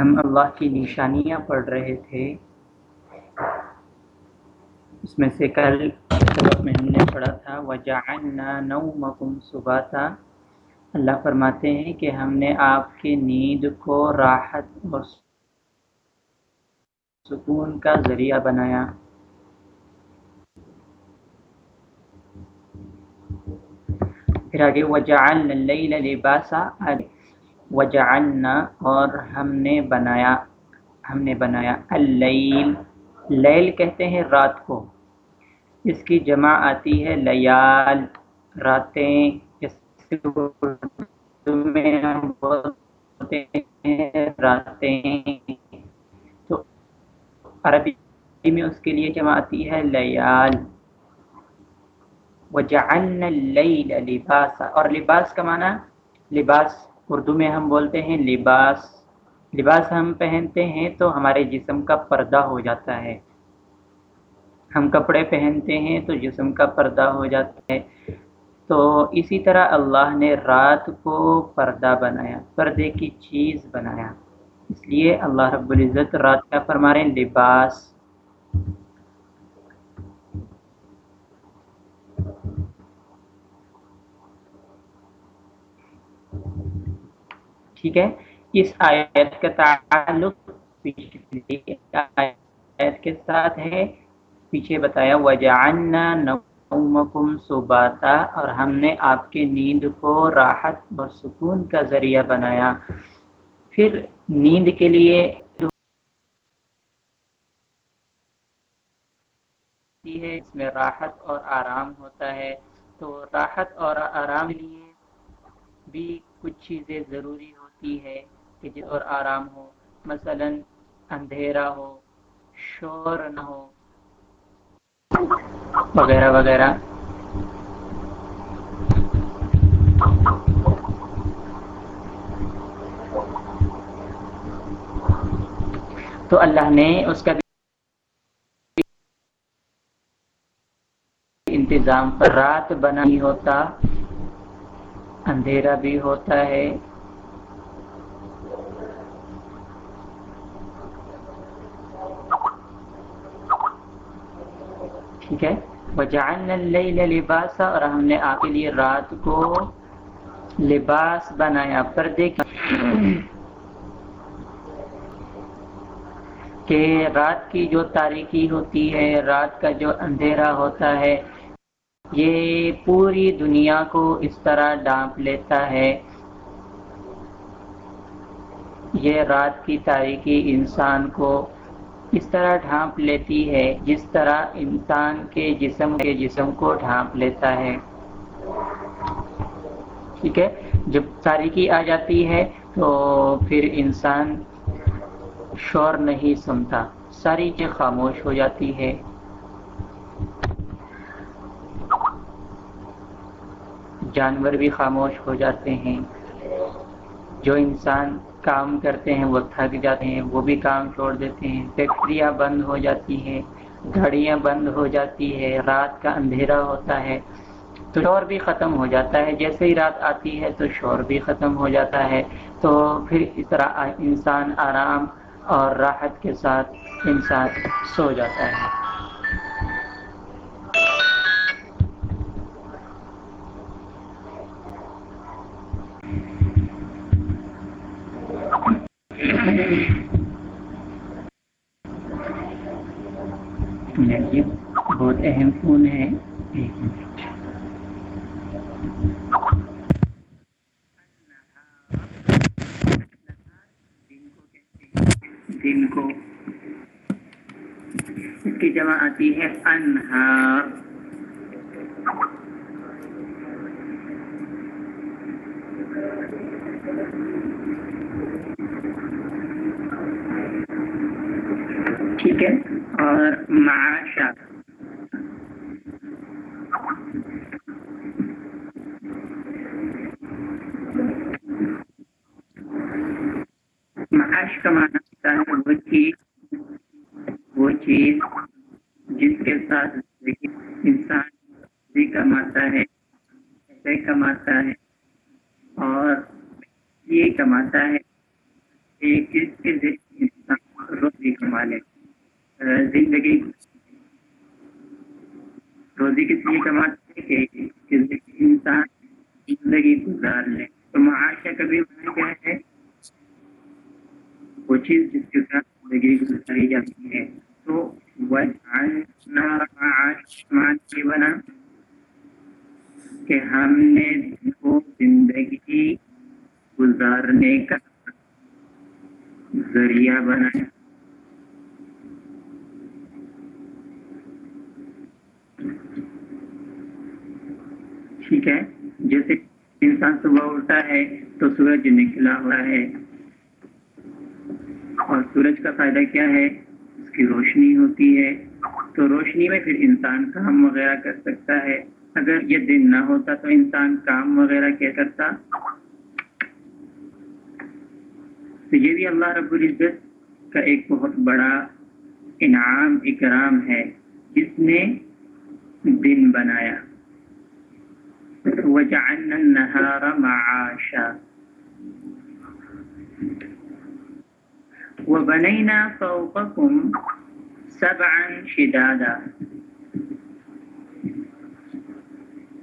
ہم اللہ کی نشانیاں پڑھ رہے تھے۔ اس میں سے کل سبق میں ہم نے پڑھا تھا، وجعلنا نومکم صباتا اللہ فرماتے ہیں کہ ہم نے آپ کی نیند کو راحت اور سکون کا ذریعہ بنایا۔ پھر آگے، وجعلنا اللیل لباسا۔ وجعلنا اور ہم نے بنایا، ہم نے بنایا اللیل۔ لیل کہتے ہیں رات کو۔ اس کی جمع آتی ہے لیال۔ راتیں میں بولتے ہیں راتیں۔ تو عربی میں اس کے لیے جمع آتی ہے لیال۔ وجعلنا اللیل لباسا۔ اور لباس کا معنی، لباس۔ اردو میں ہم بولتے ہیں لباس۔ لباس ہم پہنتے ہیں تو ہمارے جسم کا پردہ ہو جاتا ہے۔ ہم کپڑے پہنتے ہیں تو جسم کا پردہ ہو جاتا ہے۔ تو اسی طرح اللہ نے رات کو پردہ بنایا، پردے کی چیز بنایا۔ اس لیے اللہ رب العزت رات کا فرما رہے ہیں، لباس۔ ٹھیک ہے؟ اس آیت کا تعلق آیت کے ساتھ ہے۔ پیچھے بتایا، وجعلنا نومکم سباتا اور ہم نے آپ کی نیند کو راحت اور سکون کا ذریعہ بنایا۔ پھر نیند کے لیے ہے، اس میں راحت اور آرام ہوتا ہے۔ تو راحت اور آرام لیے بھی کچھ چیزیں ضروری ہو ہے کہ اور آرام ہو، مثلا اندھیرا ہو، شور نہ ہو، وغیرہ وغیرہ۔ تو اللہ نے اس کا انتظام پر رات بنا ہی ہوتا، اندھیرا بھی ہوتا ہے۔ ٹھیک ہے؟ وجعلنا لباسا اور ہم نے آپ کے لیے رات کو لباس بنایا۔ پردے کہ رات کی جو تاریخی ہوتی ہے، رات کا جو اندھیرا ہوتا ہے، یہ پوری دنیا کو اس طرح ڈانپ لیتا ہے۔ یہ رات کی تاریخی انسان کو اس طرح ڈھانپ لیتی ہے، جس طرح انسان کے جسم کے جسم کو ڈھانپ لیتا ہے۔ ٹھیک ہے؟ جب تاریخی آ جاتی ہے تو پھر انسان شور نہیں سنتا، ساری چیز خاموش ہو جاتی ہے۔ جانور بھی خاموش ہو جاتے ہیں۔ جو انسان کام کرتے ہیں، وہ تھک جاتے ہیں، وہ بھی کام چھوڑ دیتے ہیں۔ فیکٹریاں بند ہو جاتی ہیں، گھڑیاں بند ہو جاتی ہے رات کا اندھیرا ہوتا ہے۔ تو شور بھی ختم ہو جاتا ہے۔ جیسے ہی رات آتی ہے تو شور بھی ختم ہو جاتا ہے۔ تو پھر اس طرح انسان آرام اور راحت کے ساتھ انسان سو جاتا ہے۔ بہت اہم فون ہے دن کو اس کی جمع آتی ہے انہار ٹھیک ہے اور معاشا معاش کا معنی ہوتا ہے وہ چیز وہ چیز جس کے ساتھ انسان بھی کماتا ہے، پیسے کماتا ہے، اور یہ کماتا ہے روزی کما لے۔ زندگی روزی کس لیے کماتے کہ انسان زندگی گزار لے۔ تو معاشہ کبھی کیا ہے؟ وہ چیز جس کے ساتھ زندگی گزاری جاتی ہے۔ تو بنا کہ ہم نے وہ زندگی گزارنے کا ذریعہ بنایا۔ ٹھیک ہے؟ جیسے انسان صبح اٹھتا ہے تو سورج نکلا ہوا ہے۔ اور سورج کا فائدہ کیا ہے؟ اس کی روشنی ہوتی ہے۔ تو روشنی میں پھر انسان کام وغیرہ کر سکتا ہے۔ اگر یہ دن نہ ہوتا تو انسان کام وغیرہ کیا کرتا؟ تو یہ بھی اللہ رب العزت کا ایک بہت بڑا انعام، اکرام ہے۔ جس نے دن بنایا۔ وجعلنا النهار معاشا. وبنينا فوقكم سبعا شدادا.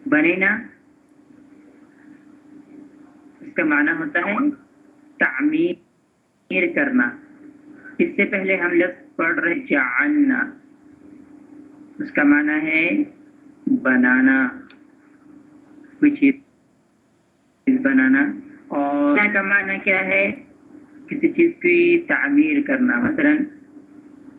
بنینا اس کا معنی ہوتا ہے تعمیر کرنا۔ اس سے پہلے ہم لفظ پڑھ رہے جعلنا۔ اس کا معنی ہے بنانا۔ کوئی چیز بنانا اور کا معنی کیا ہے؟ کسی چیز کی تعمیر کرنا۔ مثلا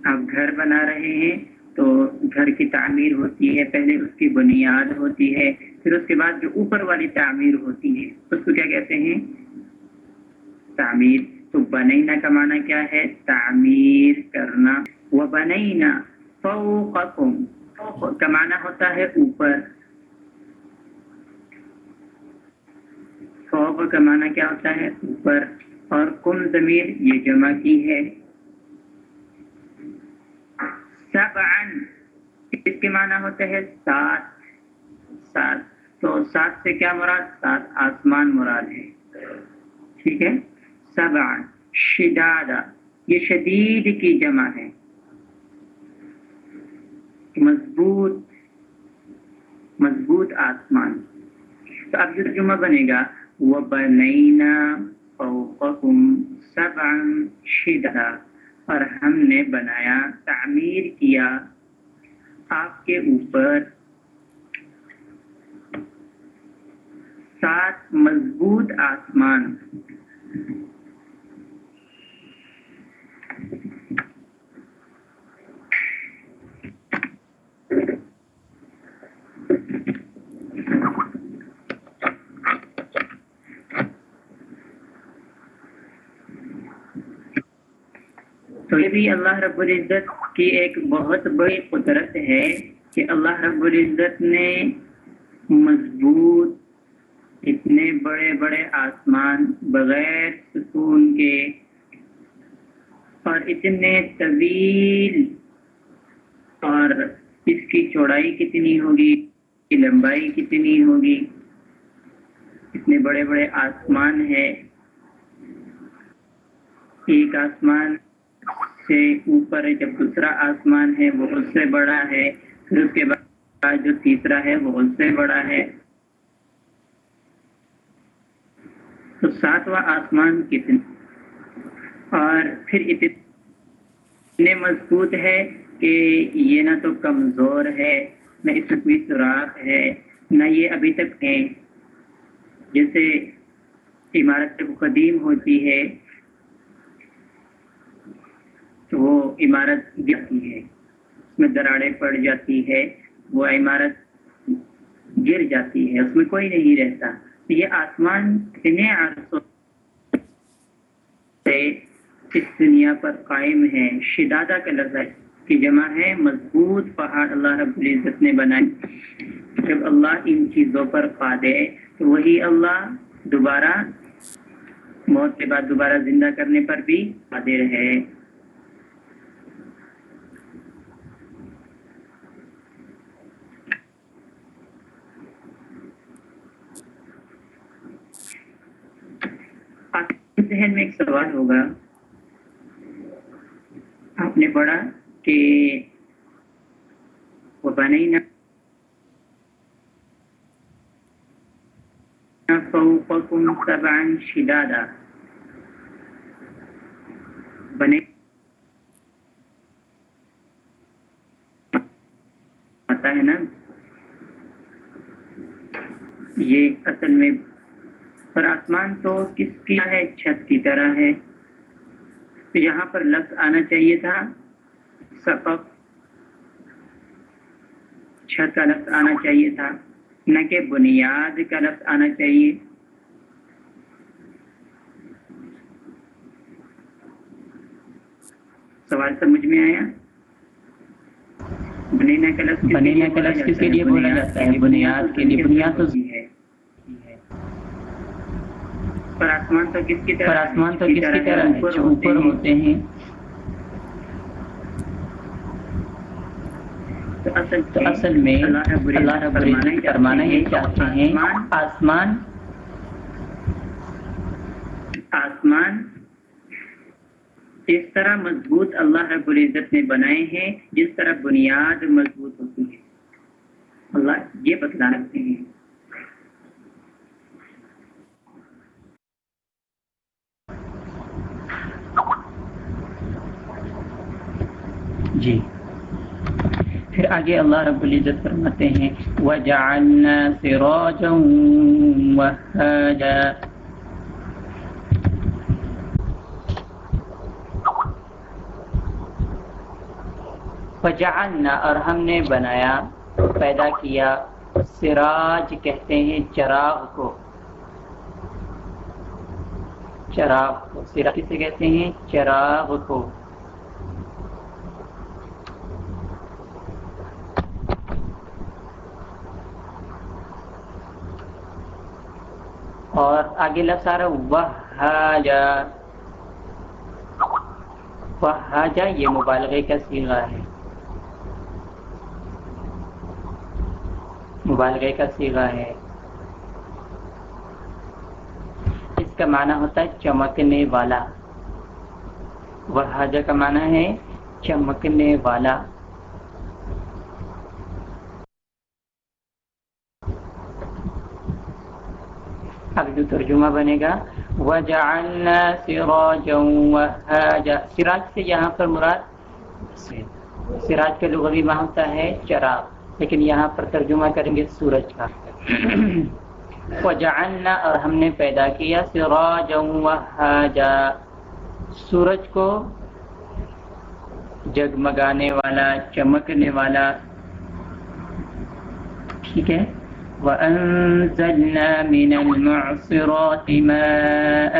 آپ گھر بنا رہے ہیں تو گھر کی تعمیر ہوتی ہے پہلے اس کی بنیاد ہوتی ہے پھر اس کے بعد جو اوپر والی تعمیر ہوتی ہے اس کو کیا کہتے ہیں؟ تعمیر۔ تو بنینا کا معنی کیا ہے؟ تعمیر کرنا۔ وہ بنینا فوقکم۔ کا معنی ہوتا ہے اوپر۔ فوق کا معنی کیا ہوتا ہے اوپر اور کم ضمیر یہ جمع کی ہے۔ اس کے معنی ہوتا ہے سات۔ سات۔ تو سات سے کیا مراد؟ سات آسمان مراد ہے۔ ٹھیک ہے؟ سبعن شدادا یہ شدید کی جمع ہے۔ مضبوط مضبوط آسمان۔ تو اب جو جمعہ بنے گا وَبَنَيْنَا فَوْقَكُمْ سَبْعًا شِدَّا اور ہم نے بنایا، تعمیر کیا۔ آپ کے اوپر سات مضبوط آسمان۔ بھی اللہ رب العزت کی ایک بہت بڑی قدرت ہے کہ اللہ رب العزت نے مضبوط اتنے بڑے بڑے آسمان بغیر سکون کے اور اتنے طویل اور اس کی چوڑائی کتنی ہوگی؟ لمبائی کتنی ہوگی؟ اتنے بڑے بڑے آسمان ہے ایک آسمان سے اوپر جب دوسرا آسمان ہے، وہ اس سے بڑا ہے، پھر اس کے بعد جو تیسرا ہے، وہ اس سے بڑا ہے۔ تو ساتواں آسمان کتنے؟ اور پھر اتنے مضبوط ہے کہ یہ نہ تو کمزور ہے، نہ اس میں کوئی سوراخ ہے، نہ یہ ابھی تک ہے۔ جیسے عمارت جب قدیم ہوتی ہے تو وہ عمارت گرتی ہے۔ اس میں دراڑیں پڑ جاتی ہے، وہ عمارت گر جاتی ہے، اس میں کوئی نہیں رہتا۔ یہ آسمان اتنے عرصوں سے اس دنیا پر قائم ہے۔ شدادہ کا لفظ کی جمع ہے، مضبوط پہاڑ اللہ رب العزت نے بنائے۔ جب اللہ ان چیزوں پر پا دے، تو وہی اللہ دوبارہ موت کے بعد دوبارہ زندہ کرنے پر بھی قادر ہے۔ ذہن میں ایک سوال ہوگا۔ آپ نے پڑھا کہ وہ بنائی نہ فوقكم سبعا شدادا۔ بنے آتا ہے نا۔ یہ اصل میں پر آسمان تو کس کی ہے؟ چھت کی طرح ہے۔ تو یہاں پر لفظ آنا چاہیے تھا۔ سفق چھت کا لفظ آنا چاہیے تھا۔ نہ کہ بنیاد کا لفظ آنا چاہیے۔ سوال سمجھ میں آیا؟ بنینا کا لفظ بنینا کا لفظ کس کے لیے بولا جاتا ہے؟ بنیاد کے لیے بنیاد تو ہے پر آسمان تو کس کی طرح آسمان تو کس کی طرح اوپر ہوتے ہیں؟ تو اصل تو اصل میں اللہ رب العزت فرمانا یہ چاہتے ہیں آسمان آسمان اس طرح مضبوط اللہ رب العزت نے بنائے ہیں جس طرح بنیاد مضبوط ہوتی ہے اللہ یہ بتلا رکھتے ہیں۔ جی۔ پھر آگے اللہ رب العزت فرماتے ہیں، وَجَعَلْنَا سِرَاجًا وَهَّاجًا۔ اور ہم نے بنایا، پیدا کیا سراج کہتے ہیں چراغ کو۔ چراغ کو، سراج کسے کہتے ہیں؟ چراغ کو اور آگے لفظ آ رہا وہاجا یہ مبالغے کا سیغہ ہے مبالغے کا سیغہ ہے اس کا معنی ہوتا ہے چمکنے والا وہاجا کا معنی ہے چمکنے والا اب جو ترجمہ بنے گا، وَجَعَلْنَا سِرَاجًا وَهَاجًا۔ سراج سے یہاں پر مراد سراج کا لغوی معنی ہوتا ہے چراغ، لیکن یہاں پر ترجمہ کریں گے سورج کا۔ وَجَعَلْنَا، اور ہم نے پیدا کیا سِرَاجًا وَهَاجًا۔ سورج کو جگمگانے والا، چمکنے والا، ٹھیک ہے؟ وأنزلنا من المعصرات ماء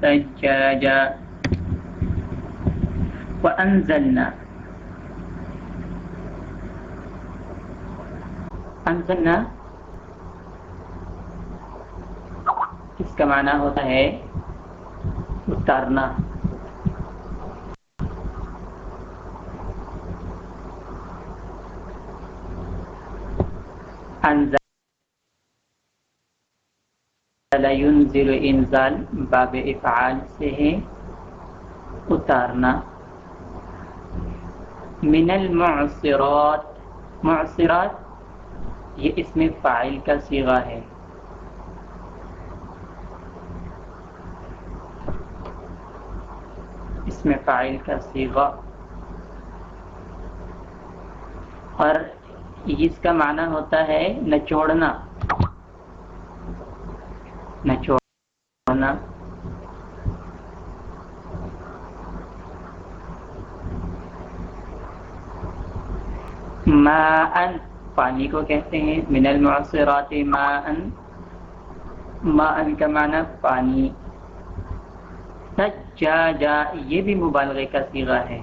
ثجاجا وأنزلنا انزلنا اس کا معنی ہوتا ہے؟ اتارنا۔ انزل ينزل انزال باب افعال سے ہے، اتارنا۔ من المعصرات، معصرات، یہ اس میں فاعل کا صیغہ ہے۔ اس میں فاعل کا صیغہ۔ اور اس کا معنی ہوتا ہے نچوڑنا نچوڑنا ماء، پانی کو کہتے ہیں، من المعصرات ماء۔ ماء کا معنی پانی۔ سجاجا یہ بھی مبالغے کا صیغہ ہے۔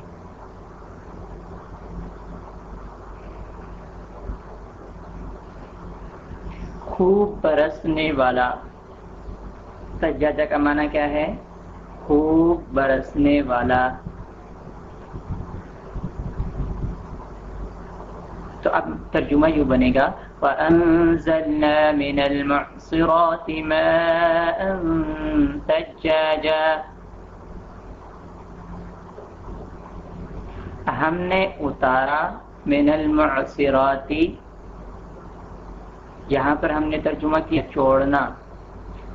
خوب برسنے والا۔ سجادہ کا معنی کیا ہے؟ خوب برسنے والا۔ تو اب ترجمہ یوں بنے گا۔ وَأَنزَلْنَا مِنَ الْمُعْصِرَاتِ مَاءً ثَجَّاجًا ہم نے اتارا۔ من المعصراتی یہاں پر ہم نے ترجمہ کیا چھوڑنا۔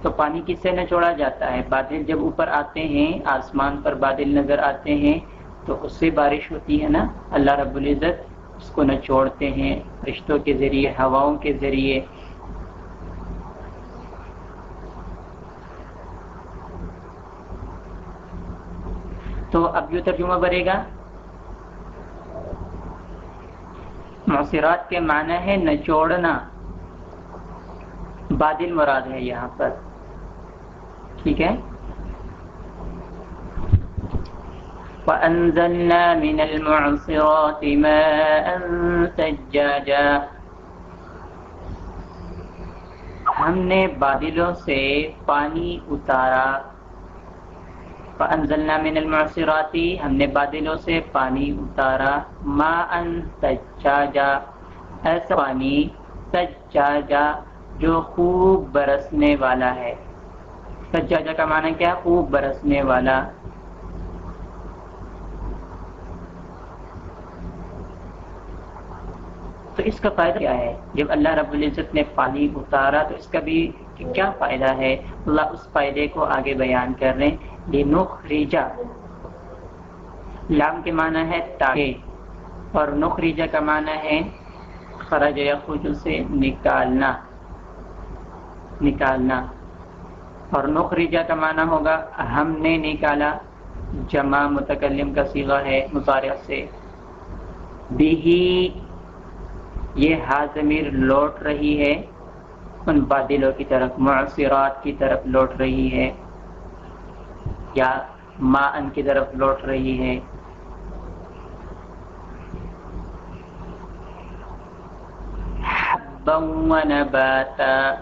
تو پانی کس سے نچوڑا جاتا ہے؟ بادل جب اوپر آتے ہیں، آسمان پر بادل نظر آتے ہیں، تو اس سے بارش ہوتی ہے نا؟ اللہ رب العزت اس کو نچوڑتے ہیں، رشتوں کے ذریعے، ہواؤں کے ذریعے۔ تو اب جو ترجمہ بنے گا۔ موسرات کے معنی ہے نچوڑنا بادل مراد ہے یہاں پر۔ ٹھیک ہے؟ وَأَنزَلْنَا مِنَ الْمُعْصِرَاتِ مَاءً سَجَّاجًا۔ ہم نے بادلوں سے پانی اتارا۔ فَأَنزَلْنَا مِنَ الْمُعْصِرَاتِ، ہم نے بادلوں سے پانی اتارا۔ مَاءً سَجَّاجًا۔ ایسا پانی سجاجا۔ جو خوب برسنے والا ہے۔ سجاجہ کا معنی کیا؟ خوب برسنے والا۔ تو اس کا فائدہ کیا ہے؟ جب اللہ رب العزت نے پانی اتارا تو اس کا بھی کیا فائدہ ہے؟ اللہ اس فائدے کو آگے بیان کر رہے ریجا لام کے معنی ہے تاکہ۔ اور نخ ریجا کا معنی ہے خرج یا خوج سے نکالنا۔ نکالنا۔ اور نخرجہ کا معنی ہوگا، ہم نے نکالا۔ جمع متکلم کا سیغہ ہے مطالعہ سے۔ بھی یہ حاضمیر لوٹ رہی ہے۔ ان بادلوں کی طرف معصرات کی طرف لوٹ رہی ہے۔ یا ما ان کی طرف لوٹ رہی ہے۔ حبا و نباتا۔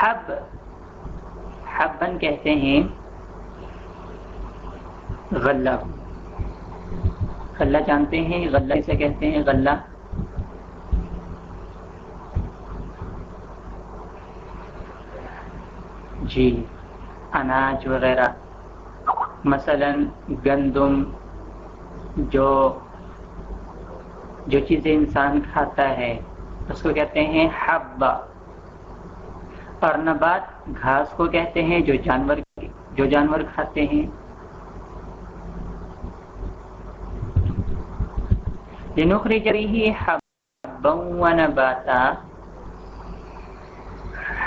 حب حبن کہتے ہیں غلہ۔ غلہ جانتے ہیں، غلہ اسے کہتے ہیں غلہ۔ جی اناج وغیرہ۔ مثلا گندم، جو جو چیزیں انسان کھاتا ہے، اس کو کہتے ہیں حبا اور نبات گھاس کو کہتے ہیں، جو جانور جو جانور کھاتے ہیں۔ لنخرج جری حبا ونباتا۔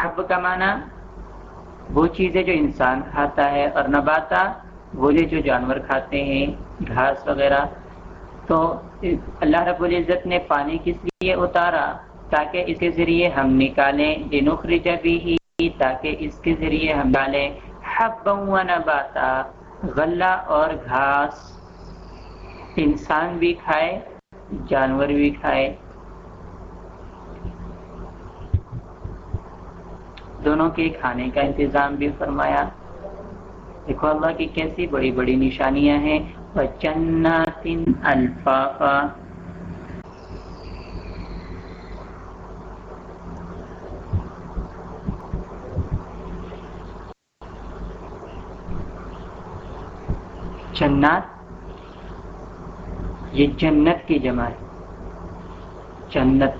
حب کا معنی وہ چیزیں جو انسان کھاتا ہے اور نباتا وہ جو جانور کھاتے ہیں، گھاس وغیرہ۔ تو اللہ رب العزت نے پانی کس لیے اتارا؟ تاکہ اس کے ذریعے ہم نکالیں۔ لنخرج بھی تاکہ اس کے ذریعے ہم ڈالیں حبا و نباتا، غلہ اور گھاس۔ انسان بھی کھائے، جانور بھی کھائے۔ دونوں کے کھانے کا انتظام بھی فرمایا۔ دیکھو اللہ کی کیسی بڑی بڑی نشانیاں ہیں۔ وَجَنَّاتٍ الفافا۔ جنات، یہ جنت کی جمع ہے۔ جنت۔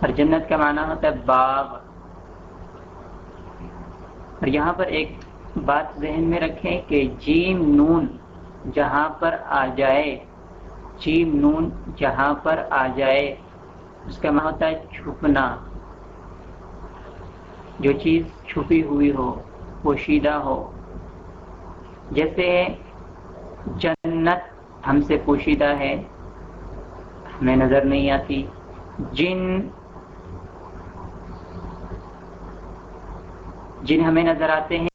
اور جنت کا معنی ہوتا ہے باغ۔ اور یہاں پر ایک بات ذہن میں رکھیں کہ جیم نون جہاں پر آ جائے، جیم نون جہاں پر آ جائے، اس کا معنی ہوتا ہے چھپنا۔ جو چیز چھپی ہوئی ہو، پوشیدہ ہو جیسے جنت ہم سے پوشیدہ ہے، ہمیں نظر نہیں آتی۔ جن جن ہمیں نظر آتے ہیں،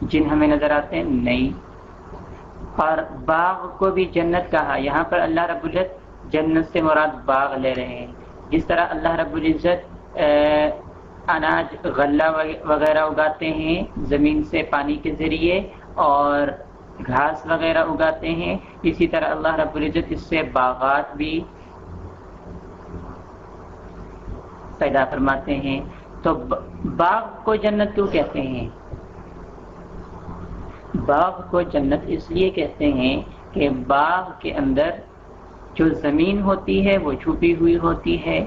جن ہمیں نظر آتے ہیں، نہیں۔ اور باغ کو بھی جنت کہا۔ یہاں پر اللہ رب العزت جنت سے مراد باغ لے رہے ہیں۔ جس طرح اللہ رب العزت اناج غلہ وغیرہ اگاتے ہیں، زمین سے پانی کے ذریعے اور گھاس وغیرہ اگاتے ہیں۔ اسی طرح اللہ رب العزت اس سے باغات بھی پیدا فرماتے ہیں۔ تو باغ کو جنت کیوں کہتے ہیں؟ باغ کو جنت اس لیے کہتے ہیں کہ باغ کے اندر جو زمین ہوتی ہے وہ چھپی ہوئی ہوتی ہے۔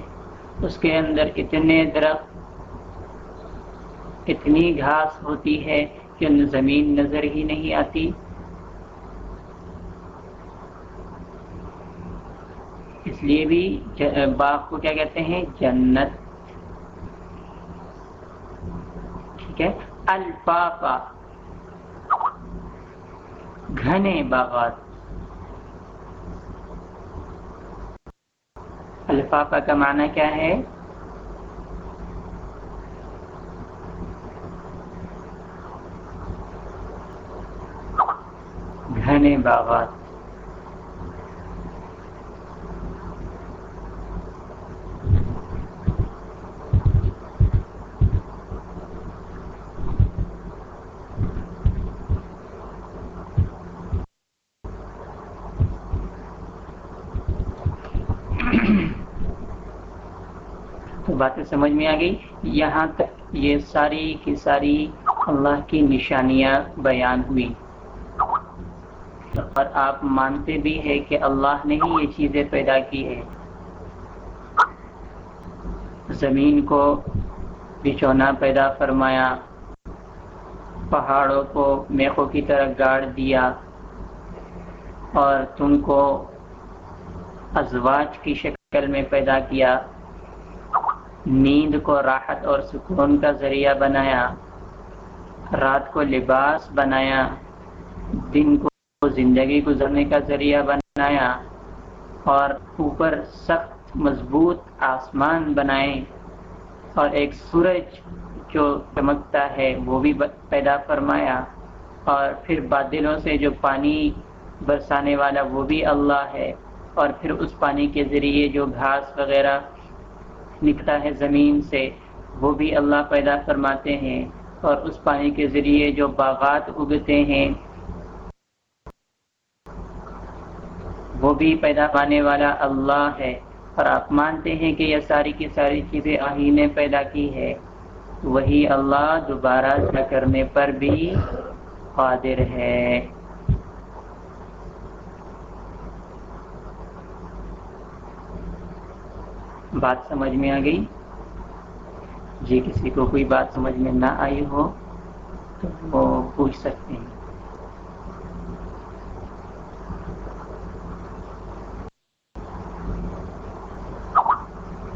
اس کے اندر اتنے درخت اتنی گھاس ہوتی ہے کہ زمین نظر ہی نہیں آتی؟ اس لیے بھی باغ کو کیا کہتے ہیں؟ جنت. ٹھیک ہے؟ الفافا گھنے باغات. الفافا کا معنی کیا ہے؟ گھنے باغات۔ تو باتیں سمجھ میں آ گئی۔ یہاں تک یہ ساری کی ساری اللہ کی نشانیاں بیان ہوئی اور آپ مانتے بھی ہیں کہ اللہ نے ہی یہ چیزیں پیدا کی ہے زمین کو بچونا پیدا فرمایا، پہاڑوں کو میخوں کی طرح گاڑ دیا، اور تم کو ازواج کی شکل میں پیدا کیا۔ نیند کو راحت اور سکون کا ذریعہ بنایا۔ رات کو لباس بنایا۔ دن کو زندگی گزرنے کا ذریعہ بنایا اور اوپر سخت مضبوط آسمان بنائے اور ایک سورج جو چمکتا ہے وہ بھی پیدا فرمایا اور پھر بادلوں سے جو پانی برسانے والا وہ بھی اللہ ہے اور پھر اس پانی کے ذریعے جو گھاس وغیرہ نکلتا ہے زمین سے وہ بھی اللہ پیدا فرماتے ہیں اور اس پانی کے ذریعے جو باغات اگتے ہیں وہ بھی پیدا پانے والا اللہ ہے اور آپ مانتے ہیں کہ یہ ساری کی ساری چیزیں آہی نے پیدا کی ہے وہی اللہ دوبارہ کرنے پر بھی قادر ہے۔ بات سمجھ میں آ گئی؟ جی کسی کو کوئی بات سمجھ میں نہ آئی ہو تو وہ پوچھ سکتے ہیں۔